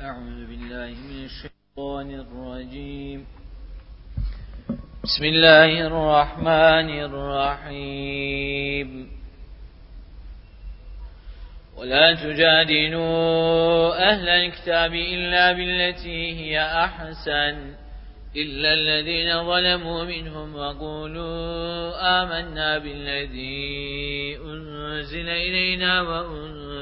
أعوذ بالله من الشيطان الرجيم. بسم الله الرحمن الرحيم. ولا تجادلوا أهل الكتاب إلا بالتي هي أحسن إلا الذين ظلموا منهم وقولوا آمنا بالذي أنزل إلينا وأنزل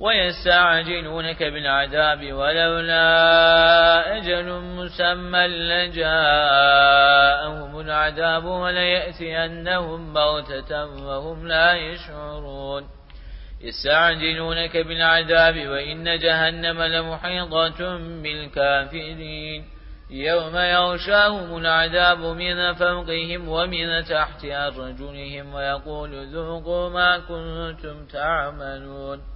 ويستعجلونك بالعذاب ولولا أجل مسمى لجاءهم العذاب وليأتينهم بغتة وهم لا يشعرون. يستعجلونك بالعذاب وإن جهنم لمحيطة بالكافرين. يوم يغشاهم العذاب من فوقهم ومن تحت أرجلهم ويقول ذوقوا ما كنتم تعملون.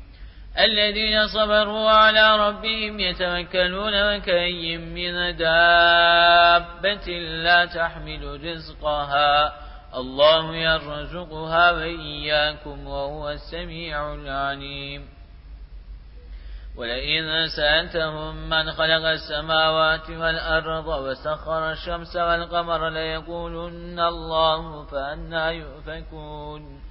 الذين صبروا على ربهم يتوكلون وكأي من دابة لا تحمل رزقها. الله يرزقها وإياكم وهو السميع العليم. ولئن سألتهم من خلق السماوات والأرض وسخر الشمس والقمر ليقولن الله فأنا يؤفكون.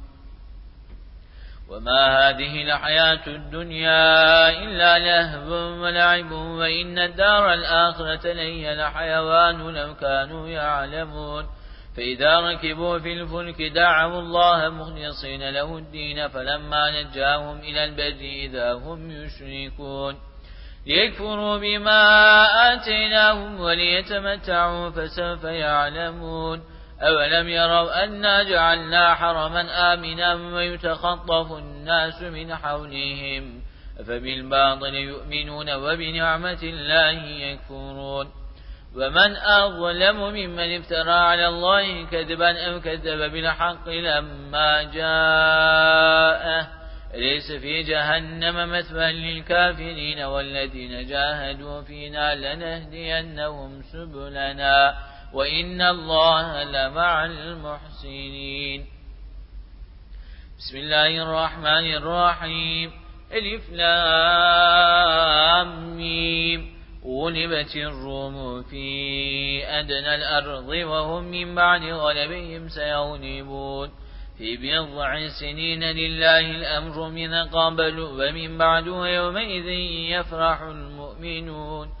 وما هذه الحياة الدنيا إلا لهب ولعب وإن الدار الآخرة لي الحيوان لو كانوا يعلمون فإذا ركبوا في الفلك دعوا الله مخلصين له الدين فلما نجاهم إلى البر إذا هم يشركون ليكفروا بما آتيناهم وليتمتعوا فسوف يعلمون أولم يروا أنا جعلنا حرما آمنا ويتخطف الناس من حولهم فبالباطل يؤمنون وبنعمة الله يكفرون ومن أظلم ممن افترى على الله كذبا أو كذب بالحق لما جاءه ليس في جهنم مثوى للكافرين والذين جاهدوا فينا لنهدينهم سبلنا وإن الله لمع المحسنين. بسم الله الرحمن الرحيم. ألف لام ميم. غلبت الروم في أدنى الأرض وهم من بعد غلبهم سيغلبون. في بضع سنين لله الأمر من قبل ومن بعد يومئذ يفرح المؤمنون.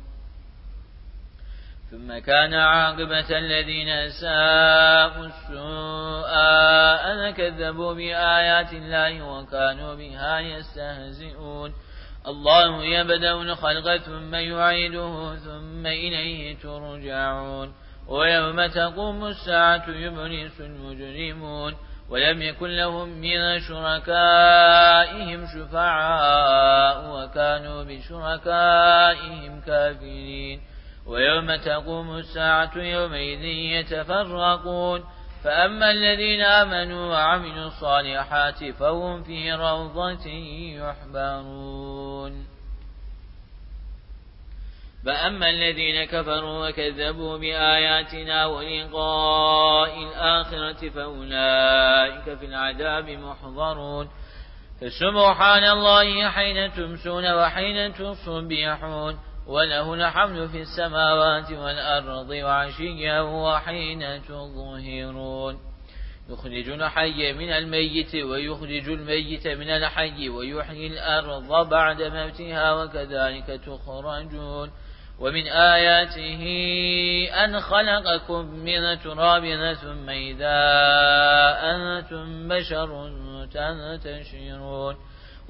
ثم كان عاقبة الذين ساءوا السوء أن كذبوا بآيات الله وكانوا بها يستهزئون؟ الله يبدأ الخلق ثم يعيده ثم إليه ترجعون. ويوم تقوم الساعة يبرس المجرمون. ولم يكن لهم من شركائهم شفعاء وكانوا بشركائهم كافرين. ويوم تقوم الساعة يومئذ يتفرقون. فأما الذين آمنوا وعملوا الصالحات فهم في روضة يحبرون. فأما الذين كفروا وكذبوا بآياتنا ولقاء الآخرة فأولئك في العذاب محضرون. فسبحان الله حين تمسون وحين تصبحون. وله الحمد في السماوات والأرض وعشيا وحين تظهرون. يخرج الحي من الميت ويخرج الميت من الحي ويحيي الأرض بعد موتها وكذلك تخرجون. ومن آياته أن خلقكم من تراب ثم إذا أنتم بشر تنتشرون.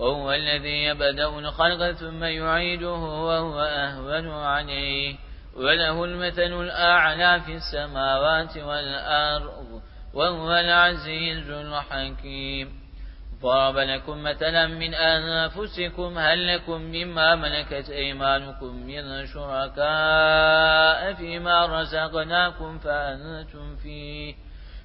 وهو الذي يبدأ الخلق ثم يعيده وهو أهون عليه. وله المثل الأعلى في السماوات والأرض وهو العزيز الحكيم. ضرب لكم مثلا من أنفسكم هل لكم مما ملكت أيمانكم من شركاء فيما رزقناكم فأنتم فيه.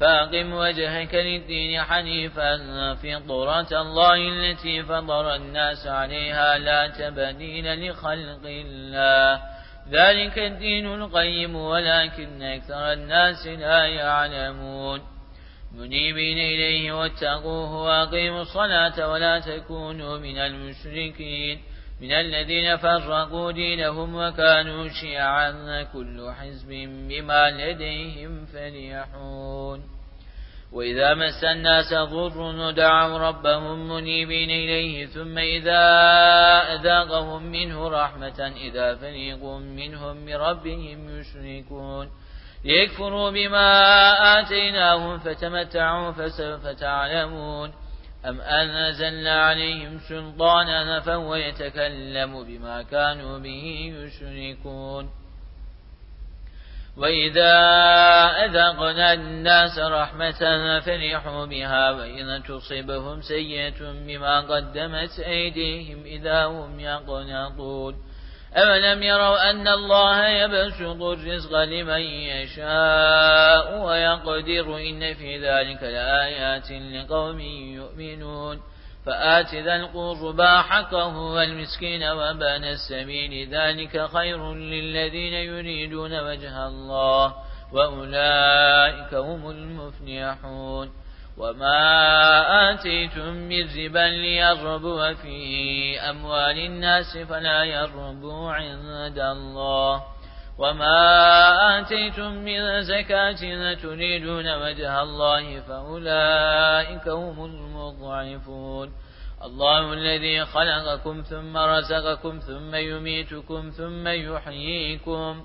فأقم وجهك للدين حنيفا فطرة الله التي فضر الناس عليها لا تبديل لخلق الله. ذلك الدين القيم ولكن أكثر الناس لا يعلمون. منيبين إليه واتقوه وأقيموا الصلاة ولا تكونوا من المشركين. من الذين فرقوا دينهم وكانوا شيعا كل حزب بما لديهم فرحون. وإذا مس الناس ضر دعوا ربهم منيبين إليه ثم إذا أذاقهم منه رحمة إذا فريق منهم بربهم يشركون. ليكفروا بما آتيناهم فتمتعوا فسوف تعلمون. أم أنزلنا عليهم سلطانا فهو يتكلم بما كانوا به يشركون. وإذا أذقنا الناس رحمة فرحوا بها وإن تصبهم سيئة بما قدمت أيديهم إذا هم يقنطون. أولم يروا أن الله يبسط الرزق لمن يشاء ويقدر إن في ذلك لآيات لقوم يؤمنون فآت ذا القربى حقه والمسكين وبان السبيل ذلك خير للذين يريدون وجه الله وأولئك هم المفلحون وما آتيتم من ربا ليربوا في أموال الناس فلا يربوا عند الله وما آتيتم من زكاة تريدون وجه الله فأولئك هم المضعفون الله الذي خلقكم ثم رزقكم ثم يميتكم ثم يحييكم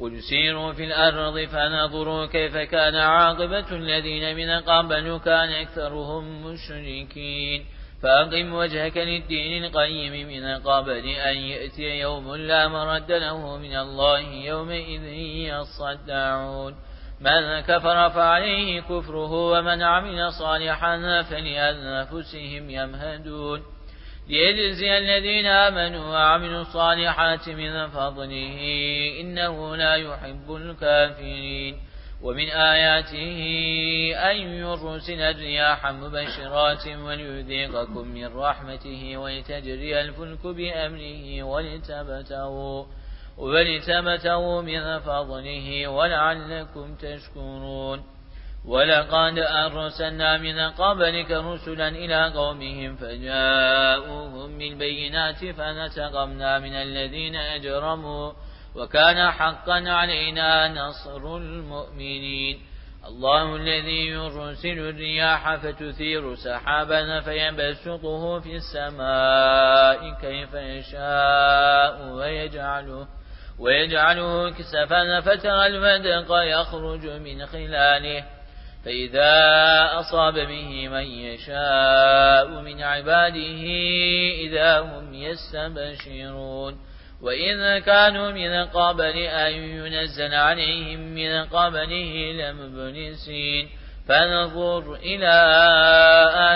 قل سيروا في الأرض فنظروا كيف كان عاقبة الذين من قبل كان أكثرهم مشركين. فأقم وجهك للدين القيم من قبل أن يأتي يوم لا مرد له من الله يومئذ يصدعون. من كفر فعليه كفره ومن عمل صالحا فلأنفسهم يمهدون. ليجزي الذين آمنوا وعملوا الصالحات من فضله إنه لا يحب الكافرين. ومن آياته أن يرسل الرياح مبشرات وليذيقكم من رحمته ولتجري الفلك بأمره ولتبتغوا ولتبتغوا من فضله ولعلكم تشكرون. ولقد أرسلنا من قبلك رسلا إلى قومهم فجاءوهم بالبينات فنتقمنا من الذين أجرموا وكان حقا علينا نصر المؤمنين. الله الذي يرسل الرياح فتثير سحابا فيبسطه في السماء كيف يشاء ويجعله ويجعله كسفا فترى الودق يخرج من خلاله. فإذا أصاب به من يشاء من عباده إذا هم يستبشرون. وإذا كانوا من قبل أن ينزل عليهم من قبله لمبلسين فنظر إلى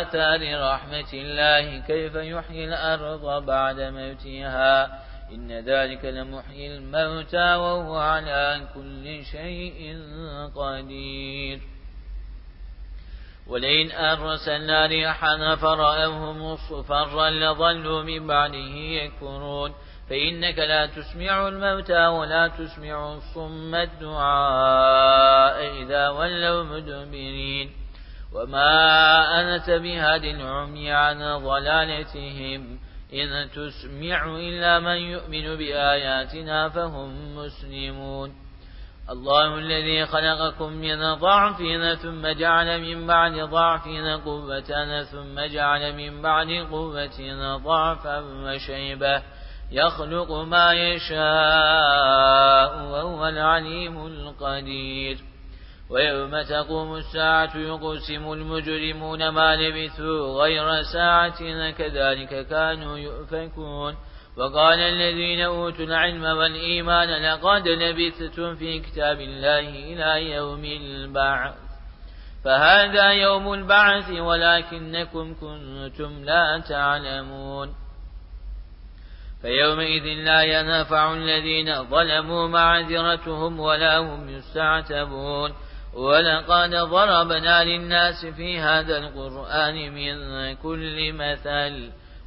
آثار رحمة الله كيف يحيي الأرض بعد موتها. إن ذلك لمحيي الموتى وهو على كل شيء قدير. ولئن أرسلنا ريحا فرأوه مصفرا لظلوا من بعده يكفرون. فإنك لا تسمع الموتى ولا تسمع الصم الدعاء إذا ولوا مدبرين. وما أنت بهاد العمي عن ضلالتهم. إن تسمع إلا من يؤمن بآياتنا فهم مسلمون. الله الذي خلقكم من ضعف ثم جعل من بعد ضعف قوة ثم جعل من بعد قوة ضعفا وشيبة. يخلق ما يشاء وهو العليم القدير. ويوم تقوم الساعة يقسم المجرمون ما لبثوا غير ساعة كذلك كانوا يؤفكون. وقال الذين أوتوا العلم والإيمان لقد لبثتم في كتاب الله إلى يوم البعث. فهذا يوم البعث ولكنكم كنتم لا تعلمون. فيومئذ لا ينفع الذين ظلموا معذرتهم ولا هم يستعتبون. ولقد ضربنا للناس في هذا القرآن من كل مثل.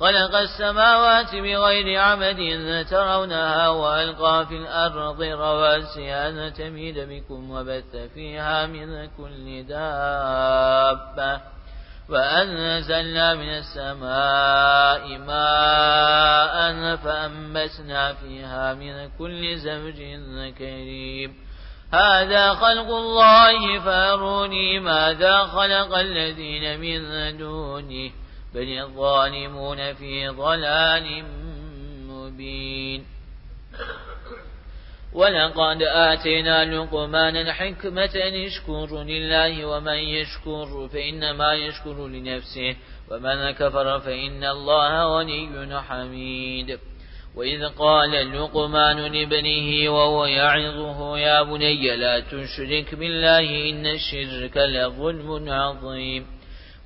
خلق السماوات بغير عمد ترونها وألقى في الأرض رواسي أن تميد بكم وبث فيها من كل دابة وأنزلنا من السماء ماء فأنبسنا فيها من كل زوج كريم. هذا خلق الله فأروني ماذا خلق الذين من دونه بل الظالمون في ضلال مبين ولقد آتينا لقمان الحكمة أن يشكر لله ومن يشكر فإنما يشكر لنفسه ومن كفر فإن الله غني حميد وإذ قال لقمان لابنه وهو يعظه يا بني لا تشرك بالله إن الشرك لظلم عظيم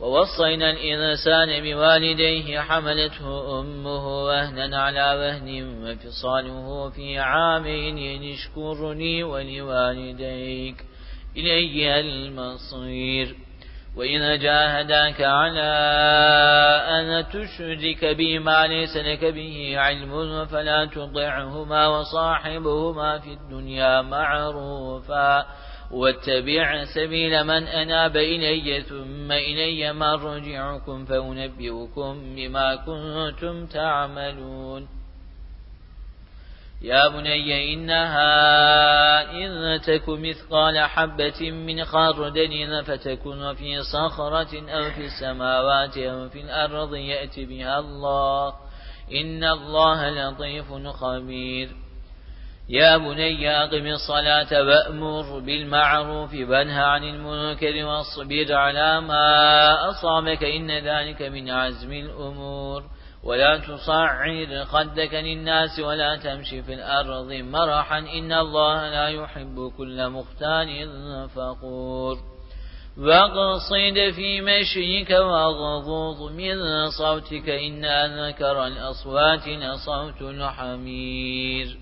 ووصينا الإنسان بوالديه حملته أمه وهنا على وهن وفصاله في عامين يشكرني ولوالديك إلي المصير. وإن جاهداك على أن تشرك بي ما ليس لك به علم فلا تطعهما وصاحبهما في الدنيا معروفا. واتبع سبيل من أناب إلي ثم إلي مرجعكم فأنبئكم بما كنتم تعملون. يا بني إنها إن تك مثقال حبة من خردل فتكن في صخرة أو في السماوات أو في الأرض يأتي بها الله. إن الله لطيف خبير. يا بني أقم الصلاة وأمر بالمعروف وانهى عن المنكر واصبر على ما أصابك إن ذلك من عزم الأمور. ولا تصعر خدك للناس ولا تمشي في الأرض مرحا إن الله لا يحب كل مختال فقور. واقصد في مشيك واغضوض من صوتك إن أذكر الأصوات لصوت الحمير.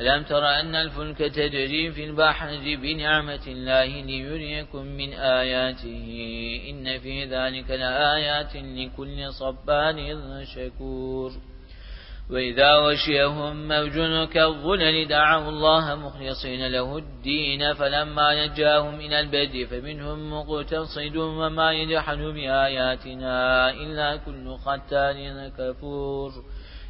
ألم تر أن الفلك تجري في البحر بنعمة الله ليريكم من آياته؟ إن في ذلك لآيات لكل صبان شكور. وإذا وشيهم موج كالظلل دعوا الله مخلصين له الدين فلما نجاهم إلى البدء فمنهم مقتصد وما يجحد بآياتنا إلا كل ختان كفور.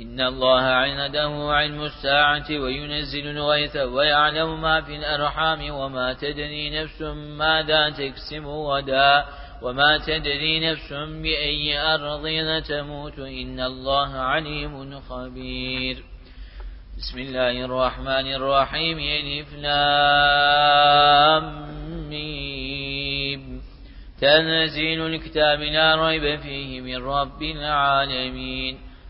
إن الله عنده علم الساعة وينزل الغيث ويعلم ما في الأرحام وما تدري نفس ماذا تكسب ودا وما تدري نفس بأي أرض تموت إن الله عليم خبير. بسم الله الرحمن الرحيم يلف لام تنزيل الكتاب لا ريب فيه من رب العالمين.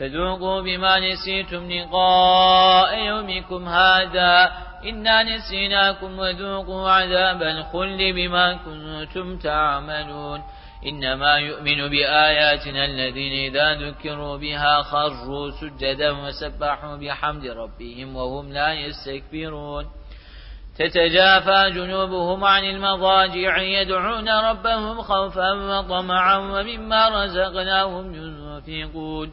فذوقوا بما نسيتم لقاء يومكم هذا. إنا نسيناكم وذوقوا عذاب الخل بما كنتم تعملون. إنما يؤمن بآياتنا الذين إذا ذكروا بها خروا سجدا وسبحوا بحمد ربهم وهم لا يستكبرون. تتجافى جنوبهم عن المضاجع يدعون ربهم خوفا وطمعا ومما رزقناهم ينفقون.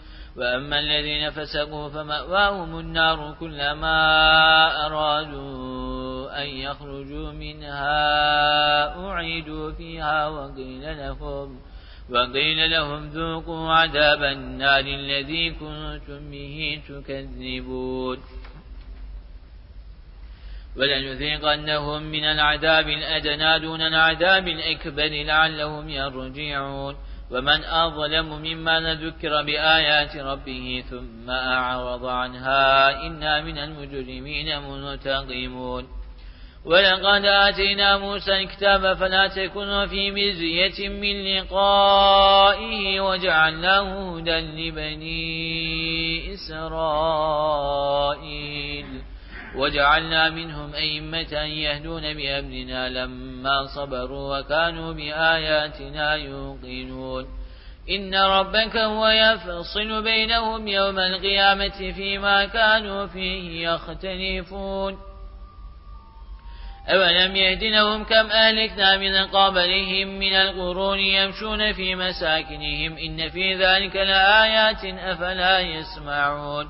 وأما الذين فسقوا فمأواهم النار كلما أرادوا أن يخرجوا منها أعيدوا فيها وقيل لهم وقيل لهم ذوقوا عذاب النار الذي كنتم به تكذبون. ولنذيقنهم من العذاب الأدنى دون العذاب الأكبر لعلهم يرجعون. ومن أظلم مما ذكر بآيات ربه ثم أعرض عنها إنا من المجرمين منتقمون. ولقد آتينا موسى الكتاب فلا تكن في مزية من لقائه وجعلناه هدى لبني إسرائيل. وجعلنا منهم أئمة يهدون بأمرنا لما صبروا وكانوا بآياتنا يوقنون. إن ربك هو يفصل بينهم يوم القيامة فيما كانوا فيه يختلفون. أولم يهدنهم كم أهلكنا من قبلهم من القرون يمشون في مساكنهم إن في ذلك لآيات أفلا يسمعون.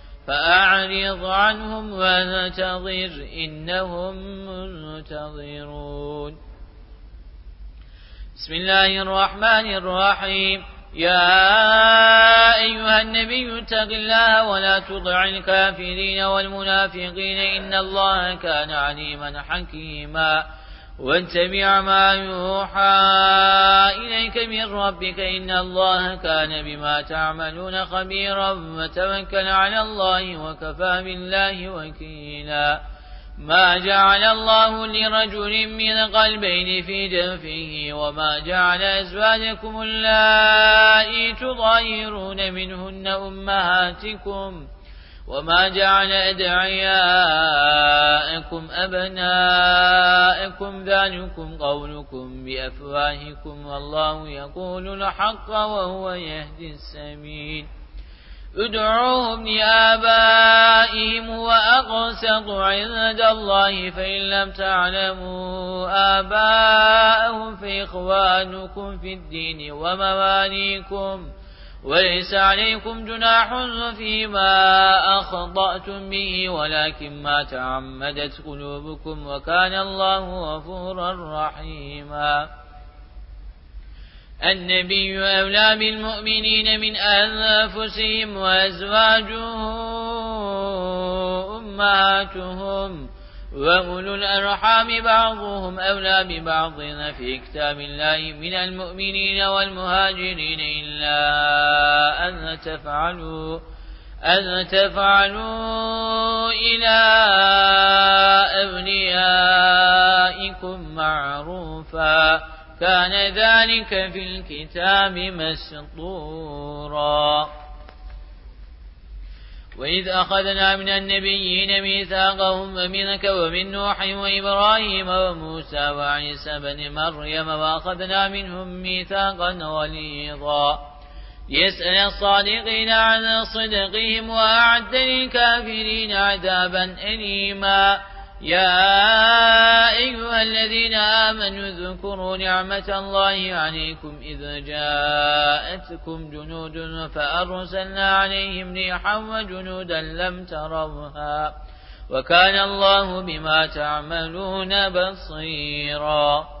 فأعرض عنهم وانتظر إنهم منتظرون. بسم الله الرحمن الرحيم. يا أيها النبي اتق الله ولا تطع الكافرين والمنافقين إن الله كان عليما حكيما. واتبع ما يوحى إليك من ربك إن الله كان بما تعملون خبيرا وتوكل على الله وكفى بالله وكيلا. ما جعل الله لرجل من قلبين في جنفه وما جعل أزواجكم اللائي تظاهرون منهن أمهاتكم وما جعل أدعياءكم أبناءكم ذلكم قولكم بأفواهكم والله يقول الحق وهو يهدي السبيل ادعوهم لآبائهم وأقسط عند الله فإن لم تعلموا آباءهم فإخوانكم في الدين ومواليكم وليس عليكم جناح فيما أخضأتم به ولكن ما تعمدت قلوبكم وكان الله غفورا رحيما. النبي أولى بالمؤمنين من أنفسهم وأزواجه أمهاتهم وأولو الأرحام بعضهم أولى ببعض في كتاب الله من المؤمنين والمهاجرين إلا أن تفعلوا أن تفعلوا إلى أبنيائكم معروفا. كان ذلك في الكتاب مسطورا. وإذ أخذنا من النبيين ميثاقهم ومنك ومن نوح وإبراهيم وموسى وعيسى بن مريم وأخذنا منهم ميثاقا غليظا. يسأل الصادقين عن صدقهم وأعد للكافرين عذابا أليما. يا أيها الذين آمنوا اذكروا نعمة الله عليكم إذا جاءتكم جنود فأرسلنا عليهم ريحا وجنودا لم تروها وكان الله بما تعملون بصيراً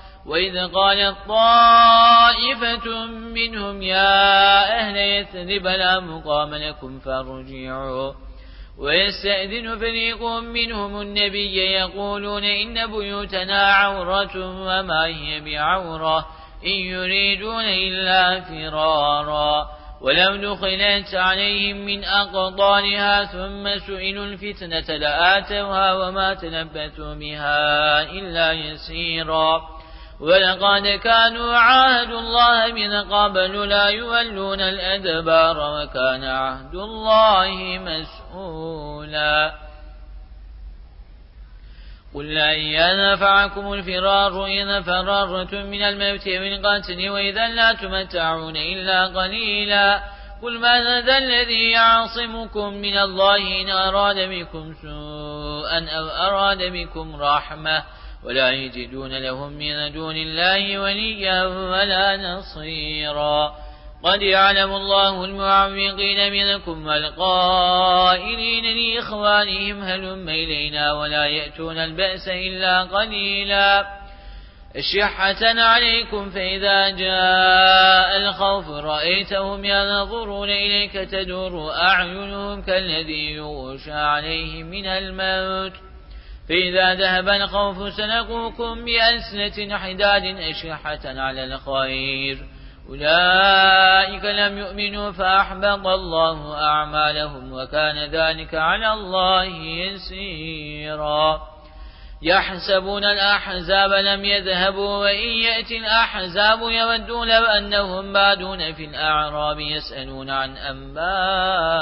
وإذ قالت طائفة منهم يا أهل يثرب لا مقام لكم فارجعوا. ويستأذن فريق منهم النبي يقولون إن بيوتنا عورة وما هي بعورة إن يريدون إلا فرارا. ولو دخلت عليهم من أقطارها ثم سئلوا الفتنة لآتوها وما تلبثوا بها إلا يسيرا. ولقد كانوا عاهدوا الله من قبل لا يولون الأدبار وكان عهد الله مسؤولا. قل لا ينفعكم الفرار إذا فررتم من الموت والقتل وإذا لا تمتعون إلا قليلا. قل ماذا الذي يعصمكم من الله إن أراد بكم سوءا أو أراد بكم رحمة؟ ولا يجدون لهم من دون الله وليا ولا نصيرا. قد يعلم الله المعوقين منكم والقائلين لإخوانهم هلم إلينا ولا يأتون البأس إلا قليلا. الشحة عليكم فإذا جاء الخوف رأيتهم ينظرون إليك تدور أعينهم كالذي يغشى عليهم من الموت. فإذا ذهب الخوف سلقوكم بأسنة حداد أشحة على الخير. أولئك لم يؤمنوا فأحبط الله أعمالهم وكان ذلك على الله يسيرا. يحسبون الأحزاب لم يذهبوا وإن يأتي الأحزاب يودون لو أنهم بادون في الأعراب يسألون عن أنبائكم.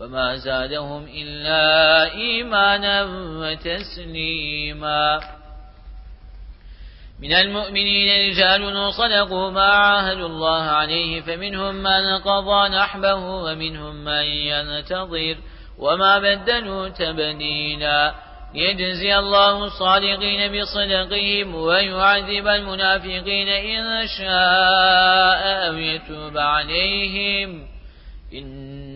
وما زادهم إلا إيمانا وتسليما من المؤمنين رجال صدقوا ما عاهدوا الله عليه فمنهم من قضى نحبه ومنهم من ينتظر وما بدلوا تبديلا يجزي الله الصادقين بصدقهم ويعذب المنافقين إن شاء أو يتوب عليهم إن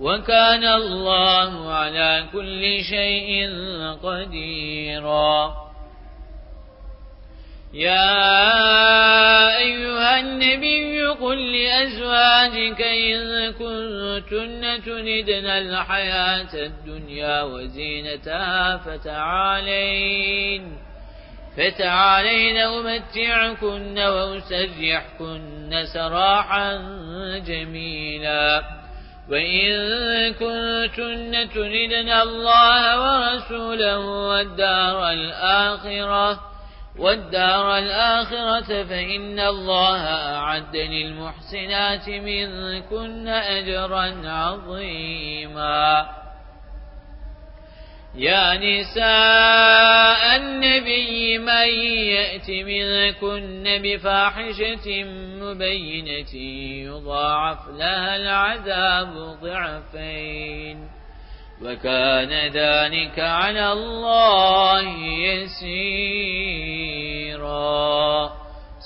وكان الله على كل شيء قديرا. يا أيها النبي قل لأزواجك إن كنتن تندن الحياة الدنيا وزينتها فتعالين فتعالين أمتعكن وأسرحكن سراحا جميلا. وإن كنتن تردن الله ورسوله والدار الآخرة والدار الآخرة فإن الله أعد للمحسنات منكن أجرا عظيما. يا نساء النبي من يأت منكن بفاحشة مبينة يضاعف لها العذاب ضعفين وكان ذلك على الله يسيرا.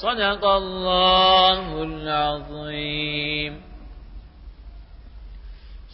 صدق الله العظيم.